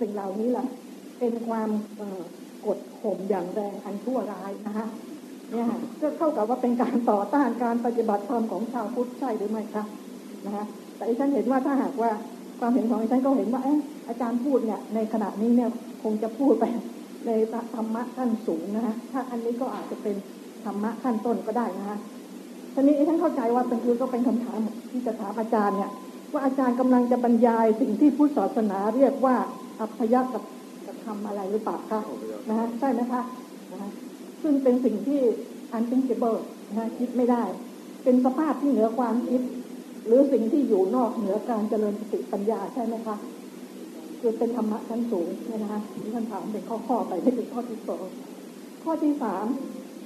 สิ่งเหล่านี้แหละเป็นความกดข่มอย่างแรงอันชั่วร้ายนะคะเนี่ยก็เท่ากับว่าเป็นการต่อต้านการปฏิบัติธรรมของชาวพุทธใช่หรือไม่คะนะคะแต่ฉันเห็นว่าถ้าหากว่าความเห็นของฉันก็เห็นว่าอาจารย์พูดเนี่ยในขณะนี้เนี่ยคงจะพูดไปในธรรมะขั้นสูงนะคะถ้าอันนี้ก็อาจจะเป็นธรรมะขั้นต้นก็ได้นะคะทีนี้ฉันเข้าใจว่าเป็นคือก็เป็นคำถามที่จะถามอาจารย์เนี่ย ว่าอาจารย์กำลังจะบรรยายสิ่งที่พุทธศาสนาเรียกว่า อัพยกับกับทำอะไรหรือเปล่าคะนะฮะใช่ไหมคะนะฮะซึ่งเป็นสิ่งที่ unthinkable นะฮะคิดไม่ได้ เป็นสภาพที่เหนือความคิด หรือสิ่งที่อยู่นอกเหนือการเจริญสติปัญญาใช่ไหมคะคือเป็นธรรมะชั้นสูงเนี่ยนะคะที่ท่านถามเป็นข้อๆไปไม่ถึงข้อที่สองข้อที่สาม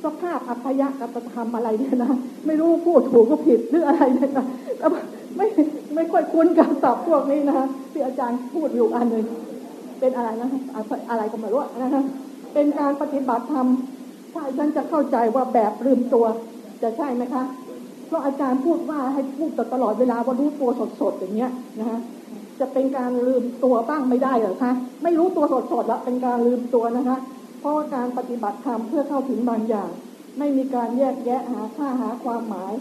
สภาพอัพยกับธรรมอะไรเนี่ยนะไม่รู้พูดถูกก็ผิดหรืออะไรเนี่ยนะแล้วไม่ไม่ค่อยคุ้นกับศัพท์พวกนี้นะที่อาจารย์พูดอยู่อันหนึ่ง เป็นอะไรนะอะไรก็ไม่รู้นะคะเป็นการปฏิบัติธรรมถ้าฉันจะเข้าใจว่าแบบลืมตัวจะใช่ไหมคะเพราะอาจารย์พูดว่าให้พูดตลอดเวลาว่ารู้ตัวสดๆอย่างเงี้ยนะคะจะเป็นการลืมตัวบ้างไม่ได้เหรอคะไม่รู้ตัวสดๆแล้วเป็นการลืมตัวนะคะ เพราะว่าการปฏิบัติธรรมเพื่อเข้าถึงบางอย่าง ไม่มีการแยกแยะหาค่าหาความหมาย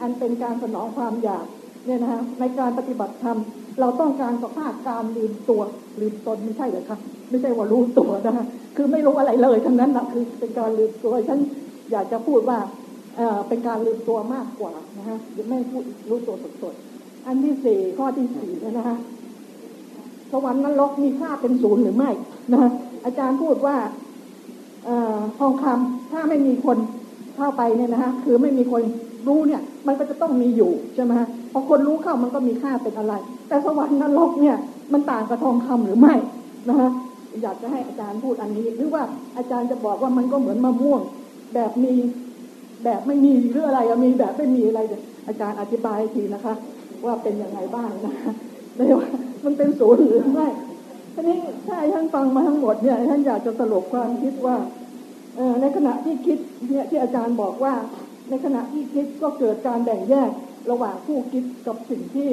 อันเป็นการสนองความอยากเนี่ยนะคะในการปฏิบัติธรรม เราต้องการสภาพการลืมตัวลืมตนไม่ใช่เหรอคะไม่ใช่ว่ารู้ตัวนะคะคือไม่รู้อะไรเลยทั้งนั้นนะคือเป็นการลืมตัวฉันอยากจะพูดว่าเออเป็นการลืมตัวมากกว่านะคะไม่พูดรู้ตัวสดๆอันที่สี่ข้อที่สี่นะคะสวรรค์นรกมีค่าเป็นศูนย์หรือไม่นะอาจารย์พูดว่าทองคำถ้าไม่มีคนเข้าไปเนี่ยนะคะคือไม่มีคนรู้เนี่ย มันก็จะต้องมีอยู่ใช่ไหมฮะพอคนรู้เข้ามันก็มีค่าเป็นอะไร แต่สวรรค์นรกเนี่ย มันต่างกับทองคำหรือไม่นะคะอยากจะให้อาจารย์พูดอันนี้ หรือว่าอาจารย์จะบอกว่ามันก็เหมือนมะม่วง แบบมีแบบไม่มีหรืออะไรมีแบบไม่มีอะไร อาจารย์อธิบายทีนะคะ ว่าเป็นยังไงบ้างนะคะไม่ว่ามันเป็นศูนย์หรือไม่ทีนี้ถ้าท่านฟังมาทั้งหมดเนี่ยท่านอยากจะสรุปความคิดว่าในขณะที่คิดเนี่ยที่อาจารย์บอกว่า ในขณะที่คิดก็เกิดการแบ่งแยกระหว่างผู้คิดกับสิ่งที่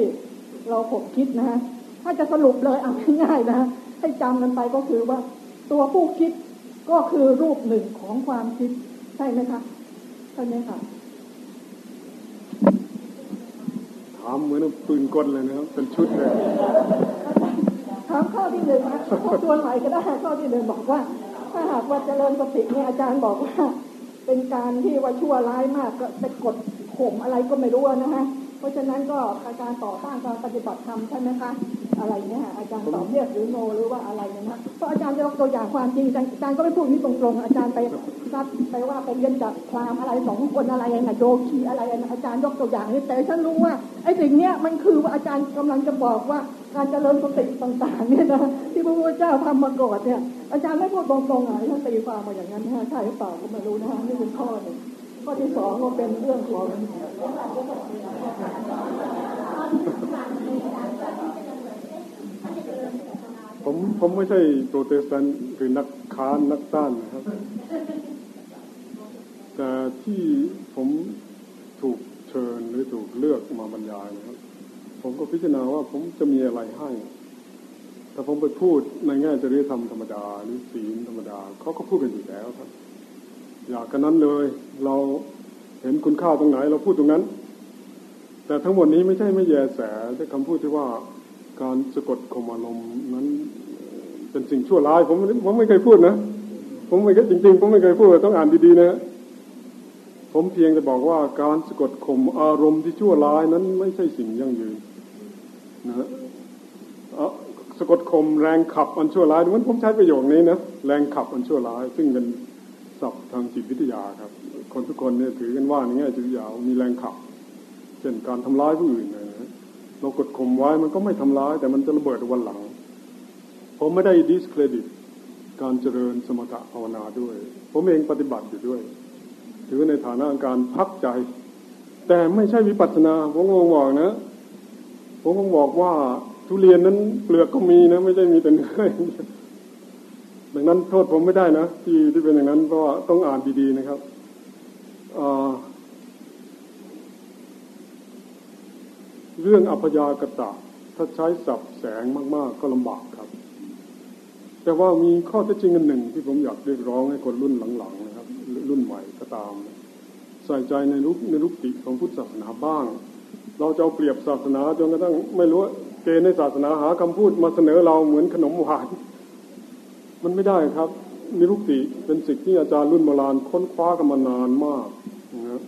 เราผมคิดนะฮะถ้าจะสรุปเลยเอาง่ายๆนะให้จำกันไปก็คือว่า ตัวผู้คิดก็คือรูปหนึ่งของความคิด ใช่ไหมคะใช่ไหมคะถามเหมือนปืนกลเลยนะครับเป็นชุดเลยถามข้อที่หนึ่งนะข้อตัวไหนก็ได้ข้อที่หนึ่งบอกว่า ถ้าหากว่าเจริญสติเนี่ยอาจารย์บอกว่า เป็นการที่ว่าชั่วร้ายมากก็ไปกดข่มอะไรก็ไม่รู้นะฮะ เพราะฉะนั้นก็การต่อต้านการปฏิบัติธรรมใช่ไหมคะอะไรเนี่ยอาจารย์ตอบเรียกหรือโนหรือว่าอะไรเนี่ยนะเพราะอาจารย์จะยกตัวอย่างความจริงอาจารย์ก็ไม่พูดนี้ตรงๆอาจารย์ไปซัดไปว่าไปเรียนจากพราหมณ์อะไรสองคนอะไรนะโยคีอะไรอาจารย์ยกตัวอย่างนี้แต่ฉันรู้ว่าไอ้สิ่งเนี้ยมันคือว่าอาจารย์กำลังจะบอกว่าการเจริญสติต่างๆเนี่ยนะที่พระพุทธเจ้าทำมาก่อนเนี่ยอาจารย์ไม่พูดตรงๆอะท่านตีความมาอย่างนั้นนะใช่หรือเปล่าก็ไม่รู้นะฮะนี่เป็นข้อหนึ่ง ข้อที่สองก็เป็นเรื่องของผมผมไม่ใช่โปรเตสแตนต์หรือนักค้านนักต้านนะครับ แต่ที่ผมถูกเชิญหรือถูกเลือกมาบรรยายนะครับ ผมก็พิจารณาว่าผมจะมีอะไรให้ถ้าผมไปพูดในแง่จริยธรรมธรรมดาหรือศีลธรรมดาเขาก็พูดกันอยู่แล้วครับ อยากกันนั้นเลย เราเห็นคุณค่าตรงไหน เราพูดตรงนั้น แต่ทั้งหมดนี้ไม่ใช่ไม่แยแสแต่คำพูดที่ว่าการสะกดข่มอารมณ์นั้นเป็นสิ่งชั่วร้ายผมผมไม่เคยพูดนะผมไม่เคยจริงๆผมไม่เคยพูดต้องอ่านดีๆนะผมเพียงจะบอกว่าการสะกดข่มอารมณ์ที่ชั่วร้ายนั้นไม่ใช่สิ่งยั่งยืนนะสะกดข่มแรงขับอันชั่วร้ายมันผมใช้ประโยคนี้นะแรงขับอันชั่วร้าย ซึ่งเป็น ศัพท์ทางจิตวิทยาครับ คนทุกคนเนี่ยถือกันว่าในแง่จิตวิทยามีแรงขับ เช่นการทำร้ายผู้อื่นนะเรากดข่มไว้มันก็ไม่ทำร้าย แต่มันจะระเบิดวันหลัง ผมไม่ได้ดิสเครดิตการเจริญสมถะภาวนาด้วย ผมเองปฏิบัติอยู่ด้วย ถือในฐานะการพักใจ แต่ไม่ใช่วิปัสสนา ผมคงบอกนะ ผมคงบอกว่าทุเรียนนั้นเปลือกก็มีนะ ไม่ใช่มีแต่เนื้อ ดังนั้นโทษผมไม่ได้นะที่ที่เป็นอย่างนั้นเพราะต้องอ่านดีๆนะครับเรื่องอัพยากตะ ถ้าใช้สับแสงมาก ๆ ก็ลำบากครับ แต่ว่ามีข้อเท็จจริงอันหนึ่งที่ผมอยากเรียกร้องให้คนรุ่นหลังๆนะครับ รุ่นใหม่ก็ตาม ใส่ใจในลุกในลุกติของพุทธศาสนาบ้าง เราจะเอาเปรียบศาสนาจนกระทั่งไม่รู้เกณฑ์ในศาสนาหาคำพูดมาเสนอเราเหมือนขนมหวาน มันไม่ได้ครับ นิรุกติเป็นสิ่งที่อาจารย์รุ่นโบราณค้นคว้ากันมานานมากนะครับ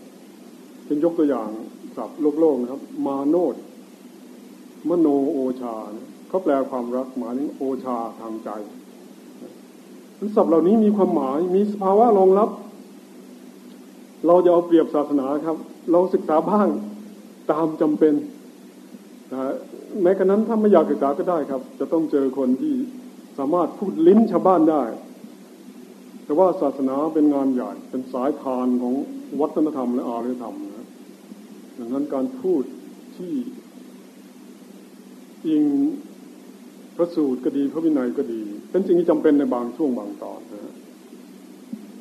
เป็นยกตัวอย่างศัพท์โลกโลกนะครับ มาโนดมโนโอชาเขาแปลความรักหมายถึงโอชาทางใจศัพท์เหล่านี้มีความหมายมีสภาวะรองรับ เราจะเอาเปรียบศาสนาครับ เราศึกษาบ้างตามจำเป็นนะแม้กระนั้นถ้าไม่อยากศึกษาก็ได้ครับ จะต้องเจอคนที่ สามารถพูดลิ้นชาวบ้านได้ แต่ว่าศาสนาเป็นงานใหญ่เป็นสายทานของวัฒนธรรมและอารยธรรมนะดังนั้นการพูดที่อิงพระสูตรก็ดีพระวินัยก็ดี เป็นสิ่งที่จำเป็นในบางช่วงบางตอนนะฮะ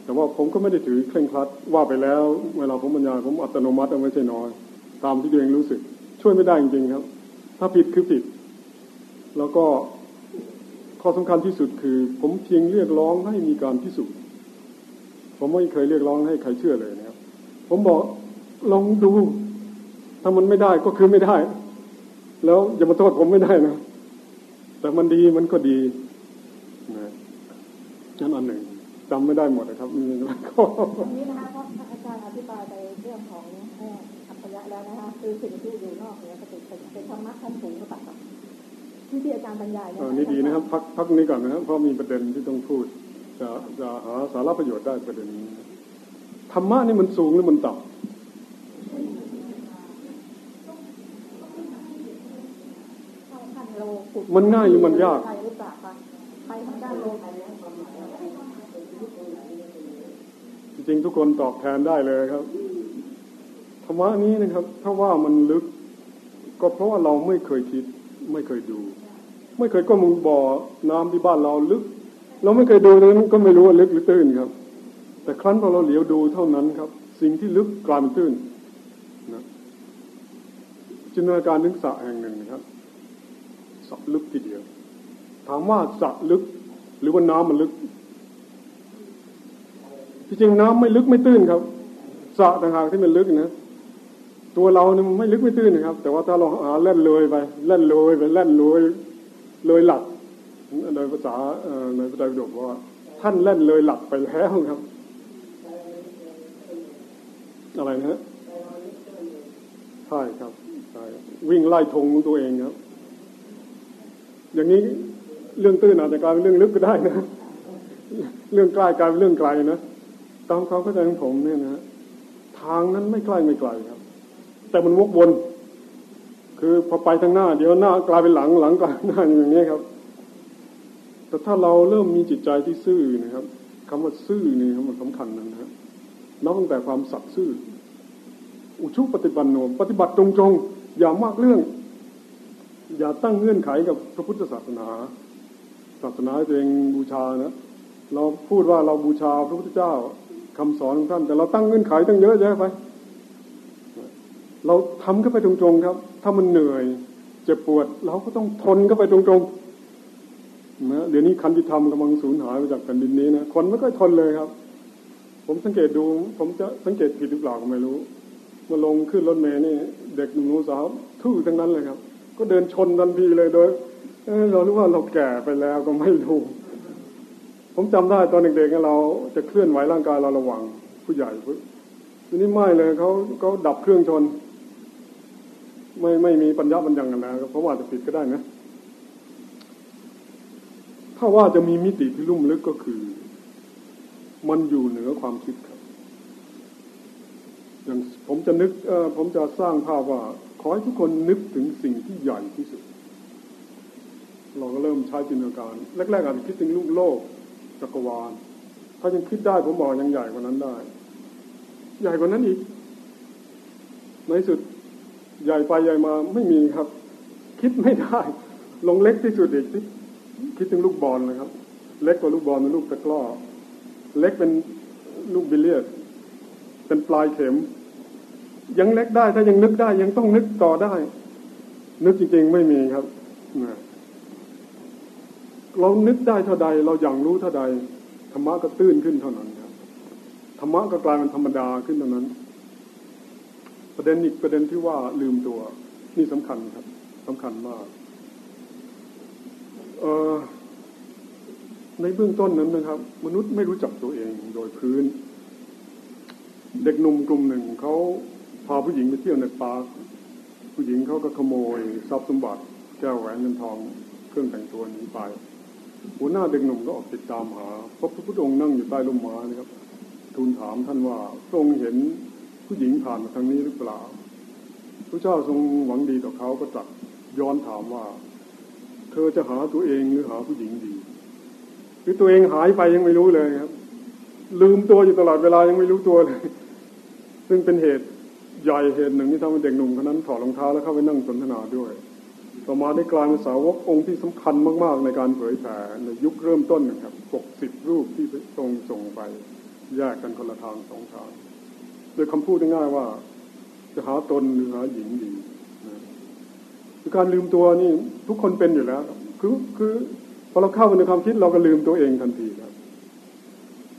แต่ว่าผมก็ไม่ได้ถือเคร่งครัดว่าไปแล้ว เวลาผมบรรยายผมอัตโนมัติไม่ใช่น้อย ตามที่ตัวเองรู้สึก ช่วยไม่ได้จริงๆครับ ถ้าผิดคือผิด แล้วก็ ข้อสำคัญที่สุดคือ ผมเพียงเรียกร้องให้มีการพิสูจน์ผมไม่เคยเรียกร้องให้ใครเชื่อเลยนะครับ ผมบอกลองดู ถ้ามันไม่ได้ก็คือไม่ได้ แล้วอย่ามาโทษผมไม่ได้นะ แต่มันดีมันก็ดีนะนั่นอันหนึ่งจำไม่ได้หมดนะครับมีแล้วก็ตรงนี้นะคะพระอาจารย์อธิบายไปเรื่องของอัปยะแล้วนะคะคือสิ่งที่อยู่นอกเหนือสติเป็นธรรมะขั้นสูงหรือเปล่า ที่ที่อาจารย์บรรยายเออนี่ดีนะครับ พักพักนี้ก่อนนะครับเพราะมีประเด็นที่ต้องพูด จะจะหาสาระประโยชน์ได้ประเด็นนี้ธรรมะนี่มันสูงหรือมันต่ำมันง่ายหรือมันยากไปหรือเปล่าคะไปทางด้านโลกจริงๆทุกคนตอบแทนได้เลยครับธรรมะนี้นะครับ ถ้าว่ามันลึก ก็เพราะว่าเราไม่เคยคิด ไม่เคยดู ไม่เคยก็มึงบ่อน้ำที่บ้านเราลึก เราไม่เคยดูนั้นก็ไม่รู้ว่าลึกหรือตื้นครับ แต่ครั้นพอเราเหลียวดูเท่านั้นครับ สิ่งที่ลึกกลายเป็นตื้นนะจินตนาการถึงสระแห่งหนึ่งนะครับสระลึกทีเดียว ถามว่าสระลึก หรือว่าน้ำมันลึกที่จริงน้ำไม่ลึกไม่ตื้นครับสระต่างหากที่มันลึกนะ ตัวเราเนี่ยมันไม่ลึกไม่ตื้นนะครับ แต่ว่าถ้าเราหาเล่นเลยไปเล่นเลยไปเล่นเลยเลยหลักโดยภาษาในพระไตรปิฎกว่า ท่านเล่นเลยหลักไปแล้วครับ อะไรนะฮะใช่ครับใช่วิ่งไล่ธงของตัวเองครับ อย่างนี้เรื่องตื้นอาจจะกลายเป็นเรื่องลึกก็ได้นะ เรื่องใกล้กลายเป็นเรื่องไกลนะตามความเข้าใจของผมเนี่ยนะทางนั้นไม่ใกล้ไม่ไกลครับ แต่มันวกวน คือพอไปทางหน้า เดี๋ยวหน้ากลายเป็นหลังหลังกลายหน้าอย่างนี้ครับ แต่ถ้าเราเริ่มมีจิตใจที่ซื่อนะครับคำว่าซื่อนี่ครับมันสำคัญนะครับนับตั้งแต่ความสัตย์ซื่อ อุชุปฏิบัติโนปฏิบัติตรงๆอย่ามากเรื่อง อย่าตั้งเงื่อนไขกับพระพุทธศาสนา ศาสนาตัวเองบูชานะเราพูดว่าเราบูชาพระพุทธเจ้าคำสอนของท่าน แต่เราตั้งเงื่อนไขตั้งเยอะแยะไป เราทำเข้าไปตรงๆครับ ถ้ามันเหนื่อยเจ็บปวด เราก็ต้องทนเข้าไปตรงๆนะเดี๋ยวนี้คันธิธรรมกำลังสูญหายไปจากแผ่นดินนี้นะคนไม่ค่อยทนเลยครับ ผมสังเกตดู ผมจะสังเกตผิดหรือเปล่าก็ไม่รู้มาลงขึ้นรถเมล์นี่ เด็กหนุ่มสาวทื่อทั้งนั้นเลยครับ ก็เดินชนทันทีเลยโดยเเรารู้ว่าเราแก่ไปแล้วก็ไม่รู้ผมจำได้ตอนเด็กๆเราจะเคลื่อนไหวร่างกายเราระวังผู้ใหญ่ทีนี้ไม่เลยเขาเขาดับเครื่องชน ไม่ไม่มีปัญญาปัญญังกันแล้วเพราะว่าจะผิดก็ได้นะถ้าว่าจะมีมิติที่ลุ่มลึกก็คือ มันอยู่เหนือความคิดครับ อย่างผมจะนึกผมจะสร้างภาพว่า ขอให้ทุกคนนึกถึงสิ่งที่ใหญ่ที่สุด เราก็เริ่มใช้จินตนาการ แรกๆอาจจะคิดถึงลูกโลกจักรวาล ถ้ายังคิดได้ผมบอกยังใหญ่กว่านั้นได้ ใหญ่กว่านั้นอีก ในสุด ใหญ่ไปใหญ่มาไม่มีครับ คิดไม่ได้ ลงเล็กที่สุดอีกคิดถึงลูกบอลนะครับ เล็กกว่าลูกบอลเป็นลูกตะกร้อเล็กเป็นลูกบิลเลียดเป็นปลายเข็ม ยังเล็กได้ถ้ายังนึกได้ ยังต้องนึกต่อได้ นึกจริง ๆ ไม่มีครับเรานึกได้เท่าใด เราอย่างรู้เท่าใดธรรมะก็ตื้นขึ้นเท่านั้นครับธรรมะก็กลายเป็นธรรมดาขึ้นเท่านั้น ประเด็นอีกประเด็นที่ว่าลืมตัว นี่สำคัญครับสำคัญมากเออในเบื้องต้นนั้นนะครับ มนุษย์ไม่รู้จักตัวเองโดยพื้น เด็กหนุ่มกลุ่มหนึ่งเขาพาผู้หญิงไปเที่ยวในปาร์คผู้หญิงเขาก็ขโมยทรัพย์สมบัติ แก้วแหวนเงินทองเครื่องแต่งตัวนี้ไปหัวหน้าเด็กหนุ่มก็ออกติดตามหาพบพระพุทธองค์นั่งอยู่ใต้ร่มไม้นะครับทูลถามท่านว่าทรงเห็น ผู้หญิงผ่านมาทางนี้หรือเปล่าพระเจ้าทรงหวังดีต่อเขาก็ตรัสย้อนถามว่า เธอจะหาตัวเองหรือหาผู้หญิงดีหรือตัวเองหายไปยังไม่รู้เลยครับ ลืมตัวอยู่ตลอดเวลายังไม่รู้ตัวเลย ซึ่งเป็นเหตุใหญ่เหตุหนึ่งที่ทำให้เด็กหนุ่มคนนั้นถอดรองเท้าแล้วเข้าไปนั่งสนทนาด้วย ต่อมาได้กลายเป็นสาวกองค์ที่สำคัญมาก ๆ ในการเผยแผ่ในยุคเริ่มต้นนะครับปกสิบรูปที่ทรงส่งไปแยกกันคนละทางสองทาง โดยคำพูดง่ายๆว่า จะหาตนหรือหาหญิงดีคือการลืมตัวนี่ทุกคนเป็นอยู่แล้ว คือคือพอเราเข้าไปในความคิดเราก็ลืมตัวเองทันทีครับ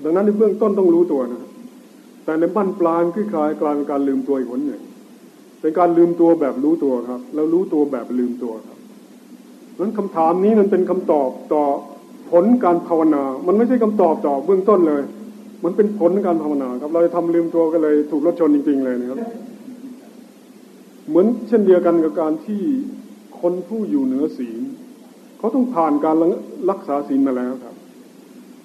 ดังนั้นในเบื้องต้นต้องรู้ตัวนะครับแต่ในบั้นปลายคือคลายกลายเป็นการลืมตัวอีกคนหนึ่งเป็นการลืมตัวแบบรู้ตัวครับ แล้วรู้ตัวแบบลืมตัวครับนั้นคำถามนี้มันเป็นคำตอบต่อผลการภาวนา มันไม่ใช่คำตอบต่อเบื้องต้นเลย มันเป็นผลการภาวนาครับ เราจะทำลืมตัวก็เลย ถูกรถชนจริง ๆ เลยนะครับ เหมือนเช่นเดียวกันกับการที่คนผู้อยู่เหนือศีลเขาต้องผ่านการรักษาศีลมาแล้วครับ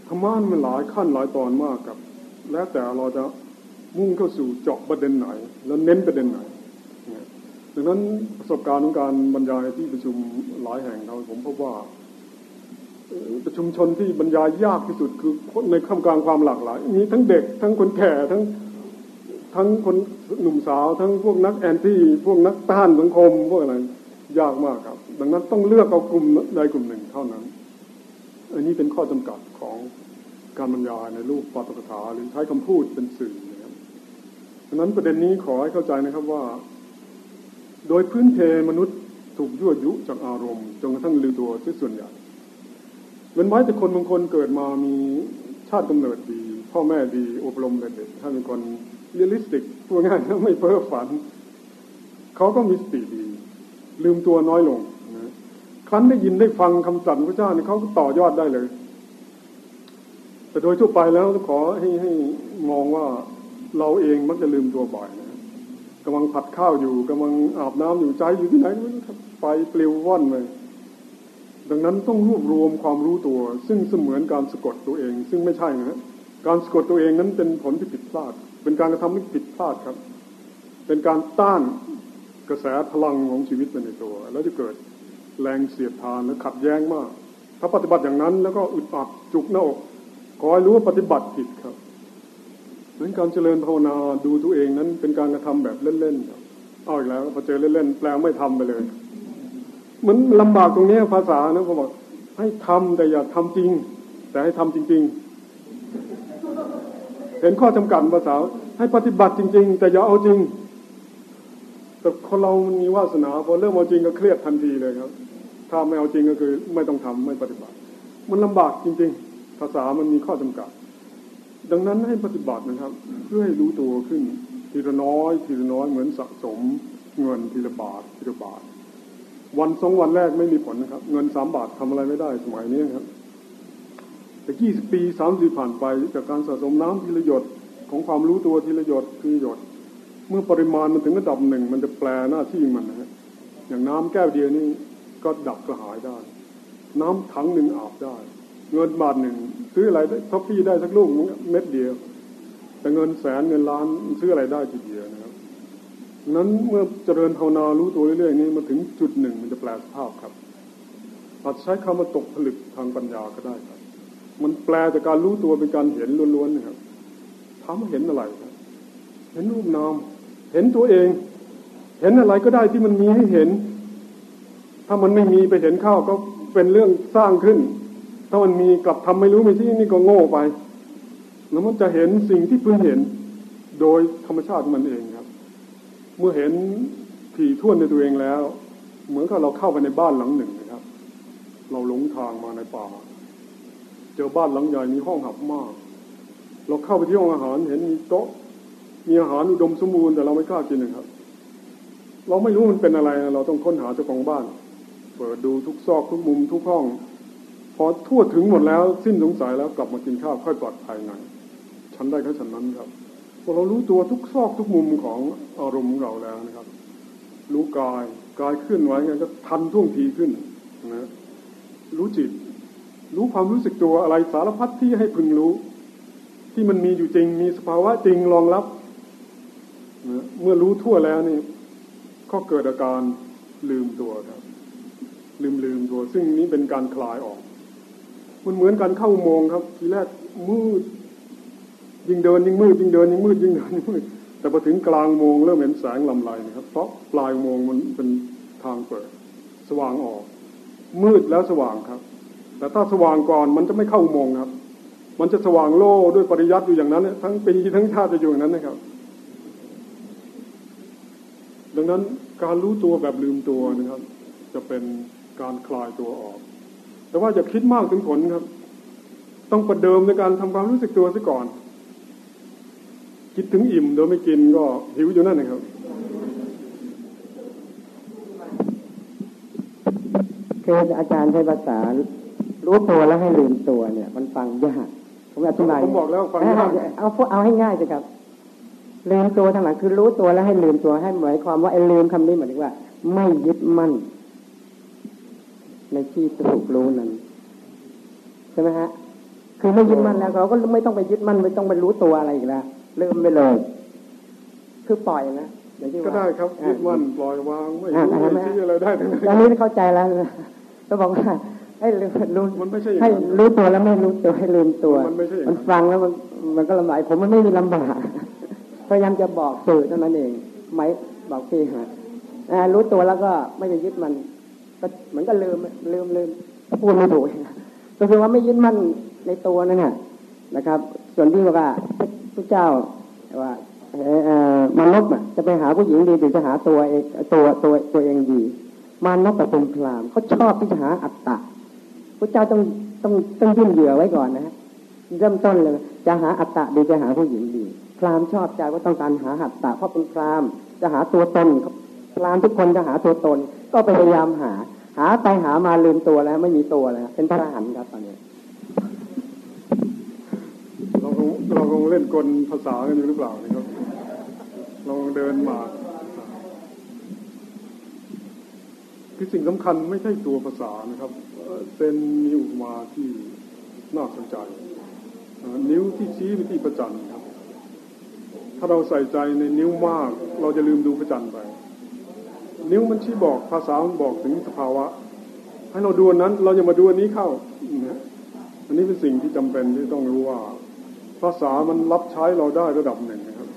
ธรรมะมันหลายขั้นหลายตอนมากครับ แล้วแต่เราจะมุ่งเข้าสู่เจาะประเด็นไหน แล้วเน้นประเด็นไหนดังนั้นประสบการณ์ของการบรรยายที่ประชุมหลายแห่งเราผมพบว่า ชุมชนที่บรรยายยากที่สุดคือในคำกลางความหลากหลาย มีทั้งเด็กทั้งคนแก่ทั้งทั้งคนหนุ่มสาว ทั้งพวกนักแอนตี้พวกนักต้านสังคมพวกอะไรยากมากครับ ดังนั้นต้องเลือกเอากลุ่มใดกลุ่มหนึ่งเท่านั้น อันนี้เป็นข้อจำกัดของการบรรยายในรูปปาฐกถาหรือใช้คำพูดเป็นสื่อนะครับดังนั้นประเด็นนี้ขอให้เข้าใจนะครับว่า โดยพื้นเพมนุษย์ถูกยั่วยุจากอารมณ์จนกระทั่งลืมตัวที่ส่วนใหญ่ เว้นไว้แต่คนบางคนเกิดมามีชาติกำเนิดดี พ่อแม่ดีอบรมเด็กๆถ้าเป็นคน realistic พูดง่ายๆไม่เพ้อฝัน เขาก็มีสติดี ลืมตัวน้อยลงนะครั้นได้ยินได้ฟังคำสั่งพระเจ้าเนี่ยเขาก็ต่อยอดได้เลย แต่โดยทั่วไปแล้วขอให้ให้มองว่าเราเองมักจะลืมตัวบ่อยนะกำลังผัดข้าวอยู่กำลังอาบน้ำอยู่ใจอยู่ที่ไหนไม่รู้ไปปลิวว่อนเลย ดังนั้นต้องรวบรวมความรู้ตัว ซึ่งเสมือนการสะกดตัวเอง ซึ่งไม่ใช่นะการสะกดตัวเองนั้นเป็นผลที่ผิดพลาด เป็นการกระทำที่ผิดพลาดครับ เป็นการต้านกระแสพลังของชีวิตไปในตัว แล้วจะเกิดแรงเสียดทานและขัดแย้งมาก ถ้าปฏิบัติอย่างนั้นแล้วก็อึดอัดจุกหน้าอกขอให้รู้ว่าปฏิบัติผิดครับนั้นการเจริญภาวนาดูตัวเองนั้นเป็นการกระทำแบบเล่นๆครับเอาอีกแล้วพอเจอเล่นๆแปลไม่ทำไปเลย มันลำบากตรงนี้ภาษานะเขาบอกให้ทำแต่อย่าทำจริง แต่ให้ทำจริง ๆ เห็นข้อจำกัดภาษา ให้ปฏิบัติจริง ๆ แต่อย่าเอาจริง แต่คนเรามันมีวาสนาพอเริ่มเอาจริงก็เครียดทันทีเลยครับ ถ้าไม่เอาจริงก็คือ ไม่ต้องทำไม่ปฏิบัติ มันลำบากจริง ๆ ภาษามันมีข้อจำกัด ดังนั้นให้ปฏิบัตินะครับ เพื่อให้รู้ตัวขึ้น ทีละน้อย ทีละน้อยเหมือนสะสมเงินทีละบาททีละบาท วันสองวันแรกไม่มีผลนะครับ เงินสามบาททำอะไรไม่ได้สมัยนี้ครับ แต่ยี่สิบปีสามสิบผ่านไปจากการสะสมน้ำทีละหยดของความรู้ตัวทีละหยดทีละหยด เมื่อปริมาณมันถึงระดับหนึ่ง มันจะแปลหน้าที่มันนะฮะอย่างน้ำแก้วเดียวนี่ก็ดับกระหายได้ น้ำถังหนึ่งอาบได้ เงินบาทหนึ่งซื้ออะไรได้ท็อฟฟี่ได้สักลูกเม็ดเดียว แต่เงินแสนเงินล้านซื้ออะไรได้ทีเดียวนะครับ นั้นเมื่อเจริญภาวนารู้ตัวเรื่อยๆนี้มาถึงจุดหนึ่งมันจะแปลสภาพครับอาจใช้คำว่าตกผลึกทางปัญญาก็ได้ครับ มันแปลจากการรู้ตัวเป็นการเห็นล้วนๆนะครับถามว่าเห็นอะไรครับ เห็นรูปนาม เห็นตัวเอง เห็นอะไรก็ได้ที่มันมีให้เห็น ถ้ามันไม่มีไปเห็นเข้าก็เป็นเรื่องสร้างขึ้น ถ้ามันมีกลับทำไม่รู้ไม่ที่นี่ก็โง่ไป แล้วมันจะเห็นสิ่งที่เพื่อเห็น โดยธรรมชาติมันเองครับ มื่อเห็นถี่ท่วนในตัวเองแล้ว เหมือนกับเราเข้าไปในบ้านหลังหนึ่งนะครับเเราหลงทางมาในป่า เจอบ้านหลังใหญ่มีห้องหับมาก เราเข้าไปที่ห้องอาหารเห็นมีโต๊ะ มีอาหารอุดมสมบูรณ์แต่เราไม่กล้ากินนะครับ เราไม่รู้มันเป็นอะไร เราต้องค้นหาเจ้าของบ้าน เปิดดูทุกซอกทุกมุมทุกห้อง พอทั่วถึงหมดแล้วสิ้นสงสัยแล้วกลับมากินข้าวค่อยปลอดภัยไงฉันได้แค่ฉันนั้นครับ พอเรารู้ตัวทุกซอกทุกมุมของอารมณ์ของเราแล้วนะครับ รู้กายกายเคลื่อนไหวไงก็ทันท่วงทีขึ้นนะรู้จิต รู้ความรู้สึกตัวอะไรสารพัดที่ให้พึงรู้ ที่มันมีอยู่จริง มีสภาวะจริงรองรับนะเมื่อรู้ทั่วแล้วนี่ก็เกิดอาการลืมตัวครับ ลืมลืมตัว ซึ่งนี้เป็นการคลายออก มันเหมือนการเข้าโมงครับ ทีแรกมืด ยิ่งเดินยิ่งมืดยิ่งเดินยิ่งมืดยิ่งเดินยิ่งมืดแต่พอถึงกลางโมงเริ่มเห็นแสงลำไรนะครับ เพราะปลายโมงมันเป็นทางเปิด สว่างออก มืดแล้วสว่างครับ แต่ถ้าสว่างก่อนมันจะไม่เข้าโมงครับ มันจะสว่างโล่ด้วยปริยัติอยู่อย่างนั้น ทั้งปีทั้งชาติจะอยู่อย่างนั้นนะครับ ดังนั้นการรู้ตัวแบบลืมตัวนะครับ จะเป็นการคลายตัวออก แต่ว่าอย่าคิดมากถึงผลครับ ต้องประเดิมในการทำความรู้สึกตัวซะก่อน คิดถึงอิ่มโดยไม่กินก็หิวอยู่นั่นนะครับ คืออาจารย์ใช้ภาษารู้ตัวแล้วให้ลืมตัวเนี่ย มันฟังยากผมอธิบายผมบอกแล้วฟังยากเอาเอาให้ง่ายสิครับลืมตัวทั้งหลังคือรู้ตัวแล้วให้ลืมตัวให้หมายความว่าไอ้ลืมคำนี้หมายถึงว่า ไม่ยึดมั่น ในที่ถูกรู้นั้นใช่ไหมฮะคือไม่ยึดมั่นแล้วเราก็ไม่ต้องไปยึดมั่นไม่ต้องไปรู้ตัวอะไรอีกแล้ว ลืมไปเลย คือปล่อยนะอย่างที่ว่าก็ได้ครับอะยึดมั่นปล่อยวางไม่อ่ารู้อ่าไม่ชี้อะไรได้ทั้งนั้นตอนนี้เข้าใจแล้วก็บอกว่าให้รู้รู้มันไม่ใช่อย่างให้นั้นรู้ตัวแล้วไม่รู้ตัวให้ลืมตัวมันไม่ใช่อย่างนั้นมันฟังแล้วมันมันก็ลำบากผมมันไม่มีลำบากพยายามจะบอกสื่อเท่านั้นเองไหมบอกพี่ฮะอ่ารู้ตัวแล้วก็ไม่ไปยึดมันก็เหมือนก็ลืมลืมลืมพูดไม่ถูกก็คือว่าไม่ยึดมั่นในตัวนั่นน่ะ นะครับ ส่วนที่ว่าพระเจ้าว่าเอ่อมนุษย์จะไปหาผู้หญิงดีหรือจะหาตัวเองตัวตัวตัวเองดี มานพกับเป็นพรามเขาชอบที่จะหาอัตตะพระเจ้าต้องต้องต้องยื่นเหยื่อไว้ก่อนนะฮะเริ่มต้นเลยจะหาอัตตะดีจะหาผู้หญิงดี พรามชอบใจว่าต้องการหาอัตตะเพราะเป็นพรามจะหาตัวตนพรามทุกคนจะหาตัวตน ก็พยายามหา หาไปหามาลืมตัวแล้ว ไม่มีตัวแล้ว เป็นพระอรหันต์ครับตอนนี้ งเราคงเล่นกลภาษากันอยู่หรือเปล่านะครับเราเดินมาคือสิ่งสำคัญไม่ใช่ตัวภาษานะครับเอ่อเซนมีอุปมาที่น่าสนใจ นิ้วที่ชี้ไปที่ประจันครับ ถ้าเราใส่ใจในนิ้วมาก เราจะลืมดูพระจันไป นิ้วมันชี้บอกภาษามันบอกถึงสภาวะ ให้เราดูนั้น เราจะมาดูอันนี้เข้าอันนี้เป็นสิ่งที่จำเป็นที่ต้องรู้ว่า ภาษามันรับใช้เราได้ระดับหนึ่งนะครับ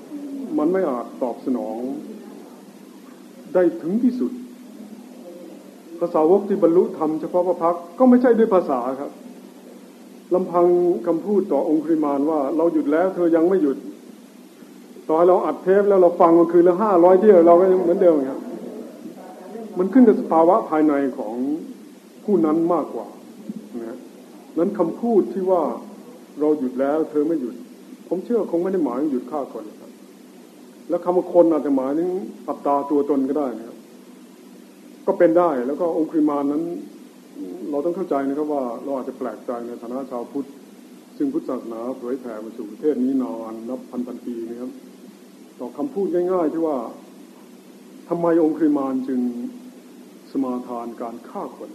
มันไม่อาจตอบสนอง ได้ถึงที่สุด ภาษาวกที่บรรลุธรรมเฉพาะพระพักก็ไม่ใช่ด้วยภาษาครับลำพังคำพูดต่อองค์คริมานว่า เราหยุดแล้ว เธอยังไม่หยุด ต่อให้เราอัดเทปแล้วเราฟังมันคืนละห้าร้อยเที่ยวเราก็ยังเหมือนเดิมครับ มันขึ้นกับสภาวะภายในของผู้นั้นมากกว่านะนั้นคำพูดที่ว่า เราหยุดแล้ว เธอไม่หยุด ผมเชื่อคงไม่ได้หมายหยุดฆ่าคนครับ แล้วคำว่าคนอาจจะหมายถึงอัตตาตัวตนก็ได้นะครับ ก็เป็นได้แล้วก็องค์คริมานนั้น เราต้องเข้าใจนะครับว่าเราอาจจะแปลกใจในฐานะชาวพุทธ ซึ่งพุทธศาสนาเผยแผ่มาสู่ประเทศนี้นานนับพันพันปีนะครับต่อคำพูดง่าย ๆ ที่ว่าทำไมองค์คริมานจึงสมาทานการฆ่าคน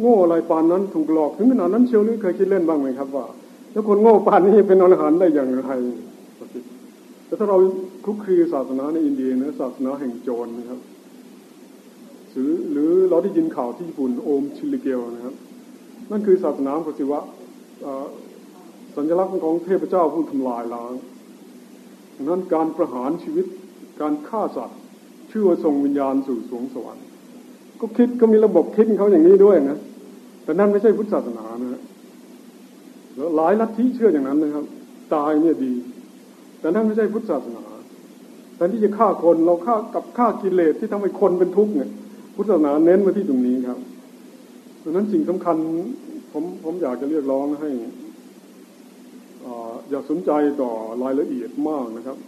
โง่อะไรปานนั้นถูกหลอกถึงขนาดนั้นเชียวหรือเคยคิดเล่นบ้างไหมครับว่า แล้วคนโง่ปานนี้เป็นอรหันต์ได้อย่างไรแต่ถ้าเราคุกคีศาสนาในอินเดียนะศาสนาแห่งโจรนะครับหรือหรือเราได้ยินข่าวที่ญี่ปุ่นโอมชิลิเกลนะครับ นั่นคือศาสนาของศิวะเอ่อสัญลักษณ์ของเทพเจ้าผู้ทำลายล้างดังนั้นการประหารชีวิตการฆ่าสัตว์ชื่อว่าส่งวิญญาณสู่สวงสวรรค์ ก็คิดก็มีระบบคิดเขาอย่างนี้ด้วยนะแต่นั่นไม่ใช่พุทธศาสนานะ หลายลัทธิเชื่ออย่างนั้นนะครับ ตายเนี่ยดี แต่นั่นไม่ใช่พุทธศาสนาแทนที่จะฆ่าคนเราฆ่ากับฆ่ากิเลสที่ทำให้คนเป็นทุกข์เนี่ย พุทธศาสนาเน้นมาที่ตรงนี้ครับดังนั้นสิ่งสำคัญผมผมอยากจะเรียกร้องให้อย่าสนใจต่อรายละเอียดมากนะครับ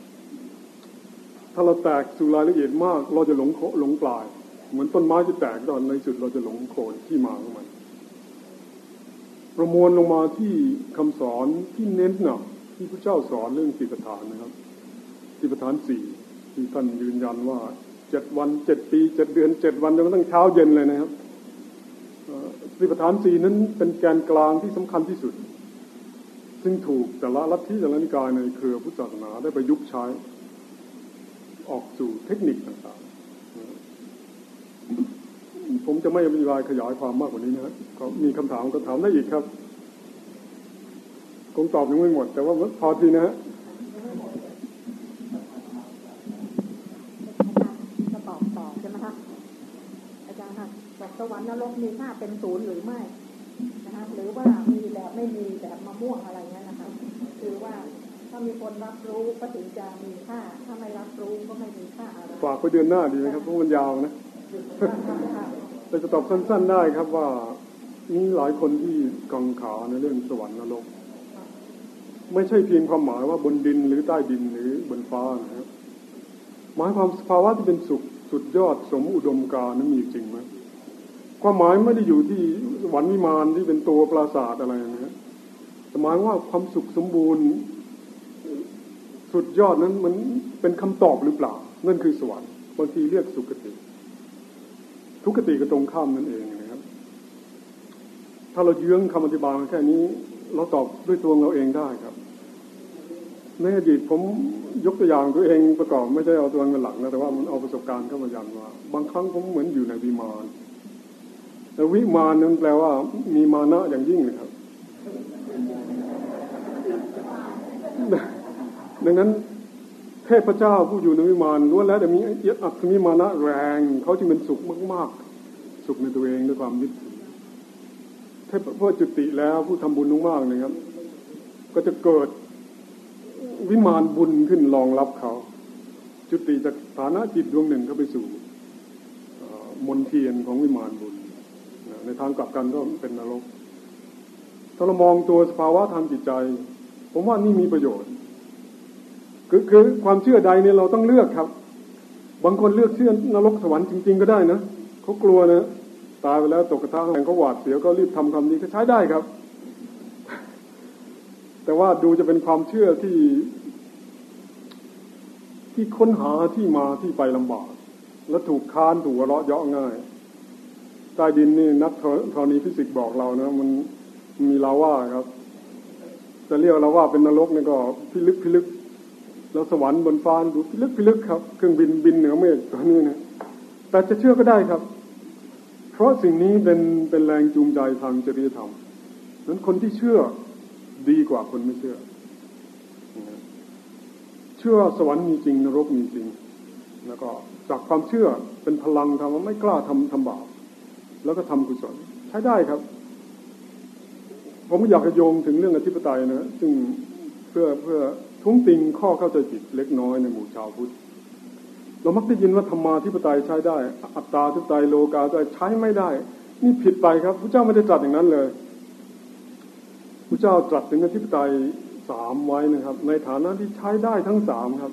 ถ้าเราแตกสู่รายละเอียดมาก เราจะหลงหลงปลาย เหมือนต้นไม้จะแตกตอนในสุดเราจะหลงโคนที่มาของมัน ประมวลลงมาที่คำสอนที่เน้นหนักที่พระเจ้าสอนเรื่องสีประธานนะครับสีประธานสี่ที่ท่านยืนยันว่าเจ็ดวันเจ็ดปีเจ็ดเดือนเจ็ดวันจนกระทั่งเช้าเย็นเลยนะครับสีประธานสี่นั้นเป็นแกนกลางที่สำคัญที่สุด ซึ่งถูกแต่ละลัทธิแต่ละนิกายในเครือพุทธศาสนาได้ประยุกต์ใช้ ออกสู่เทคนิคต่างๆ ผมจะไม่อธิบายขยายความมากกว่านี้นะครับก็มีคำถามก็ถามได้อีกครับ คงตอบยังไม่หมด แต่ว่าพอทีนะฮะจะตอบตอบใช่ไหมคะอาจารย์ค่ะบอกสวรรค์นรกมีค่าเป็นศูนย์หรือไม่นะคะหรือว่ามีแบบไม่มีแบบมะม่วงอะไรเงี้ยนะคะคือว่าถ้ามีคนรับรู้ก็ถึงจะมีค่า ถ้าไม่รับรู้ก็ไม่มีค่าอะไรฝากไปเดือนหน้าดีไหมครับเพราะมันยาวนะ แต่จะตอบสั้นๆได้ครับว่ามีหลายคนที่กังขาในเรื่องสวรรค์นรก ไม่ใช่เพียงความหมายว่าบนดินหรือใต้ดินหรือบนฟ้านะครับหมายความสภาวะที่เป็นสุขสุดยอดสมอุดมการนั้นมีจริงไหมความหมายไม่ได้อยู่ที่สวรรค์วิมานที่เป็นตัวปราสาทอะไรนะฮะหมายว่าความสุขสมบูรณ์ สุดยอดนั้นมันเป็นคำตอบหรือเปล่า นั่นคือสวรรค์บางทีเรียกสุขติ ทุกติก็ตรงข้ามนั่นเองนะครับ ถ้าเราเยื้องคำอธิบายแค่นี้ เราตอบด้วยตัวเราเองได้ครับในอดีตผมยกตัวอย่างตัวเองประกอบไม่ใช่เอาตัวเองเป็นหลักนะแต่ว่ามันเอาประสบการณ์เข้ามายันว่า บางครั้งผมเหมือนอยู่ในวิมานแต่วิมานนั้นแปลว่า มีมานะอย่างยิ่งนะครับ ดังนั้น เทพเจ้าผู้อยู่ในวิมานล้วนแล้วแต่มีอัตมีมานะแรง เขาจึงเป็นสุขมาก ๆ สุขในตัวเองด้วยความยึดถือถ้าพอจุติแล้วผู้ทำบุญมากๆนะครับ ก็จะเกิดวิมานบุญขึ้นรองรับเขา จุติจากฐานะจิตดวงหนึ่งเข้าไปสู่มนเทียนของวิมานบุญ ในทางกลับกันก็เป็นนรกถ้าเรามองตัวสภาวะทางจิตใจ ผมว่านี่มีประโยชน์ คือคือความเชื่อใดเนี่ยเราต้องเลือกครับ บางคนเลือกเชื่อนรกสวรรค์จริง ๆ ก็ได้นะเขากลัวนะตายไปแล้วตกกระทะแห่งเขาหวาดเสียวก็รีบทำคำนี้ก็ใช้ได้ครับ แต่ว่าดูจะเป็นความเชื่อที่ ที่ค้นหาที่มาที่ไปลำบาก และถูกค้านถูกเราะเยาะง่ายใต้ดินนี่นักธรณีฟิสิกส์บอกเรานะมันมีลาว่าครับ จะเรียกลาว่าเป็นนรกนี่ก็พิลึกพิลึก แล้วสวรรค์บนฟ้าดูพิลึกพิลึกครับเครื่องบินบินเหนือเมฆตัวนี้นะแต่จะเชื่อก็ได้ครับ เพราะสิ่งนี้เป็นเป็นแรงจูงใจทางจริยธรรมนั้นคนที่เชื่อดีกว่าคนไม่เชื่อ เชื่อสวรรค์มีจริง นรกมีจริง แล้วก็จากความเชื่อเป็นพลังทำว่าไม่กล้าทำทำบาปแล้วก็ทำกุศลใช้ได้ครับ ผมอยากจะโยงถึงเรื่องอธิปไตยนะซึ่งเพื่อเพื่อ ทุ้งติงข้อเข้าใจผิดเล็กน้อยในหมู่ชาวพุทธเรามักได้ยินว่าธรรมาธิปไตยใช้ได้ อัตตาธิปไตยโลกาธิปไตยใช้ไม่ได้ นี่ผิดไปครับพระเจ้าไม่ได้ตรัสอย่างนั้นเลยพระเจ้าตรัสถึงอธิปไตยสามไว้นะครับ ในฐานะที่ใช้ได้ทั้งสามครับ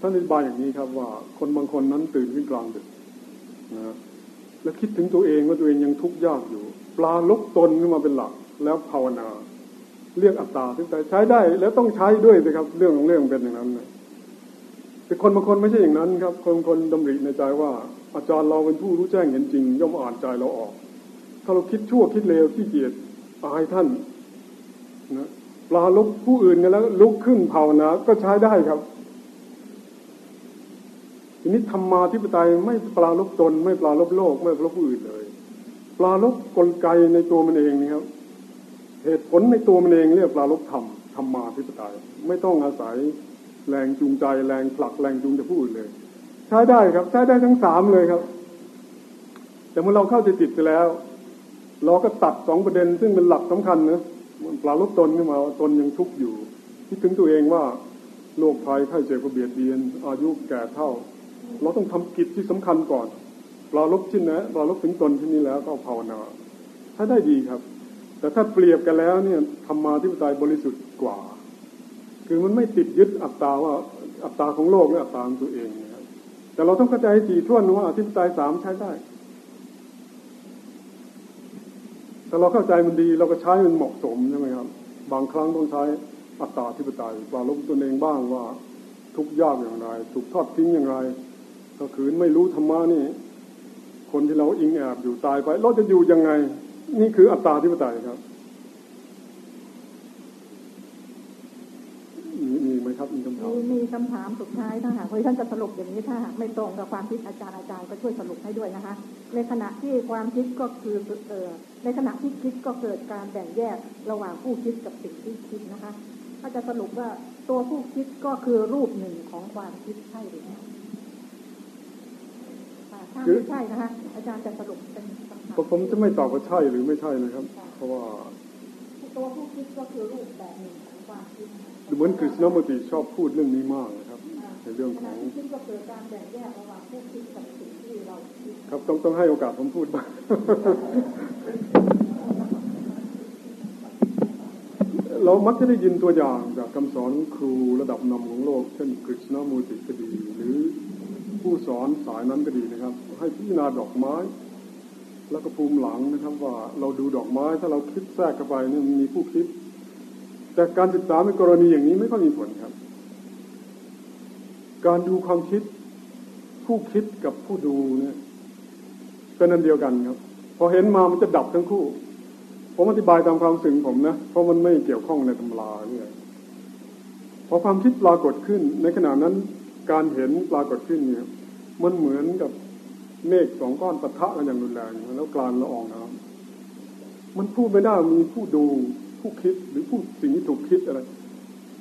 ท่านอธิบายอย่างนี้ครับว่าคนบางคนนั้นตื่นขึ้นกลางดึกนะแล้วคิดถึงตัวเองว่าตัวเองยังทุกข์ยากอยู่ ปลาลกตนขึ้นมาเป็นหลัก แล้วภาวนา เรียกอัตตาธิปไตยใช้ได้แล้วต้องใช้ด้วยนะครับ เรื่องของเรื่องเป็นอย่างนั้นนะแต่คนบางคนไม่ใช่อย่างนั้นครับ คนคนดำริในใจว่า อาจารย์เราเป็นผู้รู้แจ้งเห็นจริง ย่อมอ่านใจเราออก ถ้าเราคิดชั่วคิดเลวที่เกียจอายท่านนะปลาลุกผู้อื่นกันแล้ว ลุกขึ้นภานาก็ใช้ได้ครับทีนี้ธรรมาธิปไตยไม่ปลาลบตน ไม่ปลาลบโลก ไม่ปลาลบผู้อื่นเลย ปลาลบกลไกในตัวมันเองนะครับ เหตุผลในตัวมันเองเรียกปลาลบธรรมธรรมาธิปไตยไม่ต้องอาศัยแรงจูงใจแรงผลักแรงจูงจะพูดเลย ใช้ได้ครับ ใช้ได้ทั้งสามเลยครับ แต่เมื่อเราเข้าใจจิตไปแล้ว เราก็ตัดสองประเด็น ซึ่งเป็นหลักสำคัญนะปลาลบตนขึ้นมาตนยังทุกข์อยู่ คิดถึงตัวเองว่าโรคภัยไข้เจ็บเบียดเบียน อายุแก่เท่า เราต้องทำกิจที่สำคัญก่อนปลาลบชิ้นนะปลาลบถึงตนที่นี้แล้วก็ภาวนาช้าได้ดีครับ แต่ถ้าเปรียบกันแล้วเนี่ยธรรมาธิปไตยบริสุทธิ์กว่า คือมันไม่ติดยึดอัตตาว่าอัตตาของโลกและอัตตาของตัวเองนะครับแต่เราต้องเข้าใจให้ถี่ถ้วนว่าอธิปไตยสามใช้ได้ถ้าเราเข้าใจมันดีเราก็ใช้มันเหมาะสมใช่ไหมครับ บางครั้งต้องใช้อัตตาธิปไตยปราลบตนเองบ้างว่า ทุกยากอย่างไร ถูกทอดทิ้งอย่างไรก็คือไม่รู้ธรรมะนี่ คนที่เราอิงแอบอยู่ตายไป เราจะอยู่ยังไง นี่คืออัตตาธิปไตยครับมีไหมครับมีคำถามมีคำถามสุดท้ายถ้าหากว่าท่านจะสรุปอย่างนี้ถ้าหากไม่ตรงกับความคิดอาจารย์อาจารย์ก็ช่วยสรุปให้ด้วยนะคะ ในขณะที่ความคิดก็คือเออในขณะที่คิดก็เกิดการแบ่งแยกระหว่างผู้คิดกับสิ่งที่คิดนะคะถ้าจะสรุปว่าตัวผู้คิดก็คือรูปหนึ่งของความคิดใช่หรือไม่ถ้าไม่ใช่นะคะอาจารย์จะสรุปเป็น ผมผมจะไม่ตอบว่าใช่หรือไม่ใช่นะครับ เพราะว่าตัวผู้คิดก็คือรูปแบบหนึ่งของความคิดนะคะดูเหมือนกฤษณมติชอบพูดเรื่องนี้มากนะครับ ในเรื่องของคิดก็เกิดการแบ่งแยกระหว่างผู้คิดกับสิ่งที่เราคิดครับต้องต้องให้โอกาสผมพูดบ้างเรามักจะได้ยินตัวอย่างจากคำสอนครูระดับนำของโลก เช่นกฤษณมูติก็ดี หรือผู้สอนสายนั้นก็ดีนะครับ ให้พิจารณาดอกไม้ แล้วก็ภูมิหลังนะครับ ว่าเราดูดอกไม้ ถ้าเราคิดแทรกเข้าไปเนี่ยมันมีผู้คิด แต่การศึกษาในกรณีอย่างนี้ไม่ค่อยมีผลครับ การดูความคิด ผู้คิดกับผู้ดูเนี่ยเป็นอันเดียวกันครับ พอเห็นมามันจะดับทั้งคู่ผมอธิบายตามความสึกผมนะ เพราะมันไม่เกี่ยวข้องในตำราเนี่ยพอความคิดปรากฏขึ้น ในขณะนั้นการเห็นปรากฏขึ้นเนี่ย มันเหมือนกับ เมฆสองก้อนปะทะกันอย่างรุนแรงแล้วกลางละอองน้ำมันพูดไม่ได้มีผู้ดูผู้คิดหรือผู้สิ่งที่ถูกคิดอะไร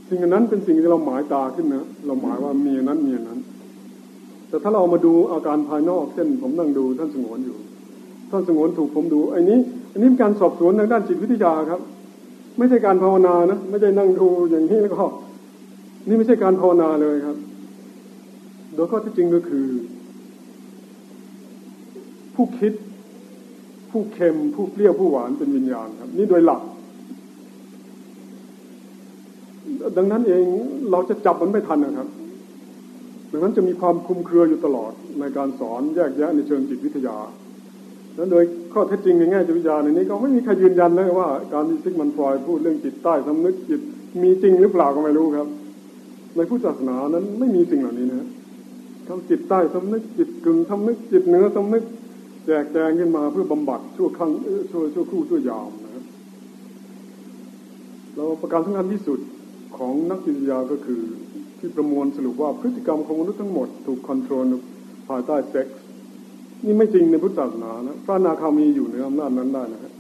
สิ่งนั้นเป็นสิ่งที่เราหมายตาขึ้นนะเราหมายว่ามีนั้นมีอันนั้น แต่ถ้าเรามาดูอาการภายนอกเช่น ผมนั่งดูท่านสงวนอยู่ ท่านสงวนถูกผมดูไอ้นี้ อันนี้เป็นการสอบสวนทางด้านจิตวิทยาครับ ไม่ใช่การภาวนานะไม่ใช่นั่งดูอย่างนี้แล้วก็ นี่ไม่ใช่การภาวนาเลยครับ โดยข้อที่จริงก็คือ ผู้คิด ผู้เค็ม ผู้เปรี้ยวผู้หวานเป็นวิญญาณครับ นี่โดยหลัก ดังนั้นเองเราจะจับมันไม่ทันนะครับ ดังนั้นจะมีความคุมเครืออยู่ตลอดในการสอนแยกแยะในเชิงจิตวิทยาแล้วโดยข้อเท็จจริงในแง่จิตวิทยาในนี้ก็ไม่มีใครยืนยันนะว่า การที่ซิกมันฟรอยพูดเรื่องจิตใต้สำนึกจิตมีจริงหรือเปล่าก็ไม่รู้ครับ ในพุทธศาสนานั้นไม่มีสิ่งเหล่านี้นะคำจิตใต้สำนึกจิตกึ่งสำนึกจิตเหนือสำนึก แจกแจงขึ้นมาเพื่อบำบัดชั่วครั้งชั่วชั่วครู่ชั่วยามนะครับแล้วประการสำคัญที่สุดของนักจิตวิทยาก็คือที่ประมวลสรุปว่าพฤติกรรมของมนุษย์ทั้งหมดถูกคอนโทรลภายใต้เซ็กส์นี่ไม่จริงในพุทธศาสนานะพระนาคามีอยู่ในอำนาจนั้นได้นะครับ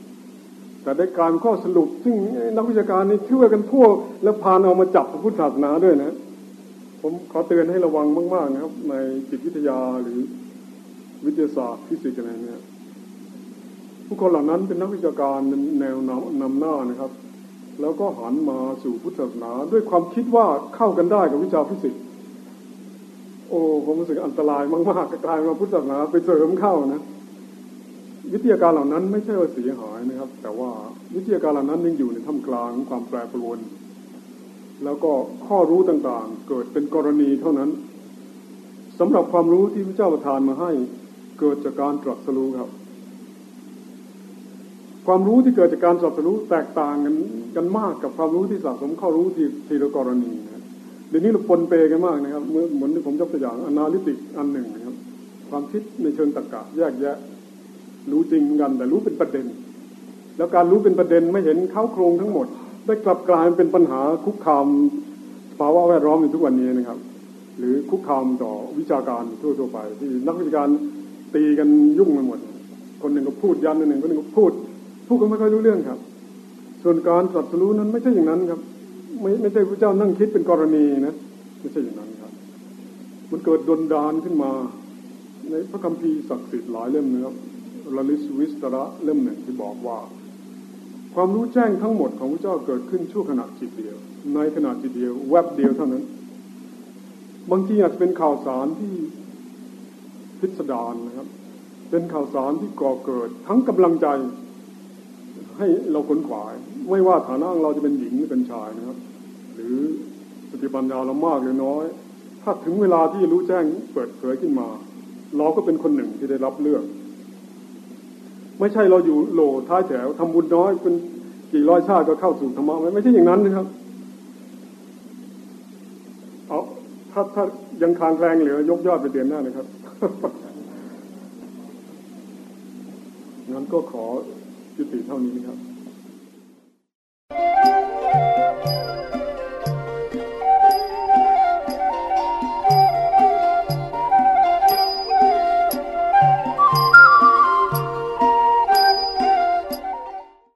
แต่ได้การข้อสรุป ซึ่งนักวิชาการนี่ช่วยกันทั่วและพานเอามาจับพุทธศาสนาด้วยนะ ผมขอเตือนให้ระวังมาก ๆ นะครับ ในจิตวิทยาหรือ วิทยาศาสตร์ฟิสิกส์อะไรเนี่ยผู้คนเหล่านั้นเป็นนักวิชาการแนวนำนำหน้านะครับ แล้วก็หันมาสู่พุทธศาสนา ด้วยความคิดว่าเข้ากันได้กับวิชาฟิสิกส์โอ้ผมรู้สึกอันตรายมากๆกลายมาพุทธศาสนาไปเสริมเข้านะ วิทยาการเหล่านั้นไม่ใช่ว่าเสียหายนะครับ แต่ว่าวิทยาการเหล่านั้นยังอยู่ในท่ามกลางความแปรปรวน แล้วก็ข้อรู้ต่างๆ เกิดเป็นกรณีเท่านั้นสำหรับความรู้ที่พระเจ้าประทานมาให้ เกิดจากการตรัสรู้ครับ ความรู้ที่เกิดจากการตรัสรู้แตกต่างกันกันมากกับความรู้ที่สะสมเข้ารู้ทีทีละกรณีนะเดี๋ยวนี้เราปนเปกันมากนะครับเหมือนเหมือนที่ผมยกตัวอย่างอนาลิติกอันหนึ่งนะครับ ความคิดในเชิงตรรกะแยกแยะ รู้จริงเหมือนกันแต่รู้เป็นประเด็น แล้วการรู้เป็นประเด็นไม่เห็นเข้าโครงทั้งหมด ได้กลับกลายเป็นปัญหาคุกคามภาวะแวดล้อมอยู่ทุกวันนี้นะครับ หรือคุกคามต่อวิชาการทั่วๆไป ที่นักวิชาการ ตีกันยุ่งไปหมด คนหนึ่งก็พูดยันคนหนึ่งคนหนึ่งก็พูด พูดก็ไม่ค่อยรู้เรื่องครับ ส่วนการตรัสรู้นั้นไม่ใช่อย่างนั้นครับ ไม่ไม่ใช่พระเจ้านั่งคิดเป็นกรณีนะไม่ใช่อย่างนั้นครับ มันเกิดดนดานขึ้นมา ในพระคัมภีร์ศักดิ์สิทธิ์หลายเล่มนะครับลลิสวิสตระเล่มหนึ่งที่บอกว่า ความรู้แจ้งทั้งหมดของพระเจ้าเกิดขึ้นชั่วขณะจิตเดียว ในขณะจิตเดียวแวบเดียวเท่านั้น บางทีอาจจะเป็นข่าวสารที่ พิสดารนะครับ เป็นข่าวสารที่ก่อเกิด ทั้งกำลังใจ ให้เราขนขวาย ไม่ว่าฐานะเราจะเป็นหญิงหรือเป็นชายนะครับ หรือสติปัญญาเรามากหรือน้อย ถ้าถึงเวลาที่รู้แจ้งเปิดเผยขึ้นมา เราก็เป็นคนหนึ่งที่ได้รับเลือก ไม่ใช่เราอยู่โหลท้ายแถวทำบุญน้อยเป็นกี่ร้อยชาติก็เข้าสู่ธรรมะไม่ไม่ใช่อย่างนั้นนะครับเอาถ้าถ้ายังคางแคลงเหลือยกยอดไปเดือนหน้านะครับ งั้นก็ขอยุติเท่านี้ครับ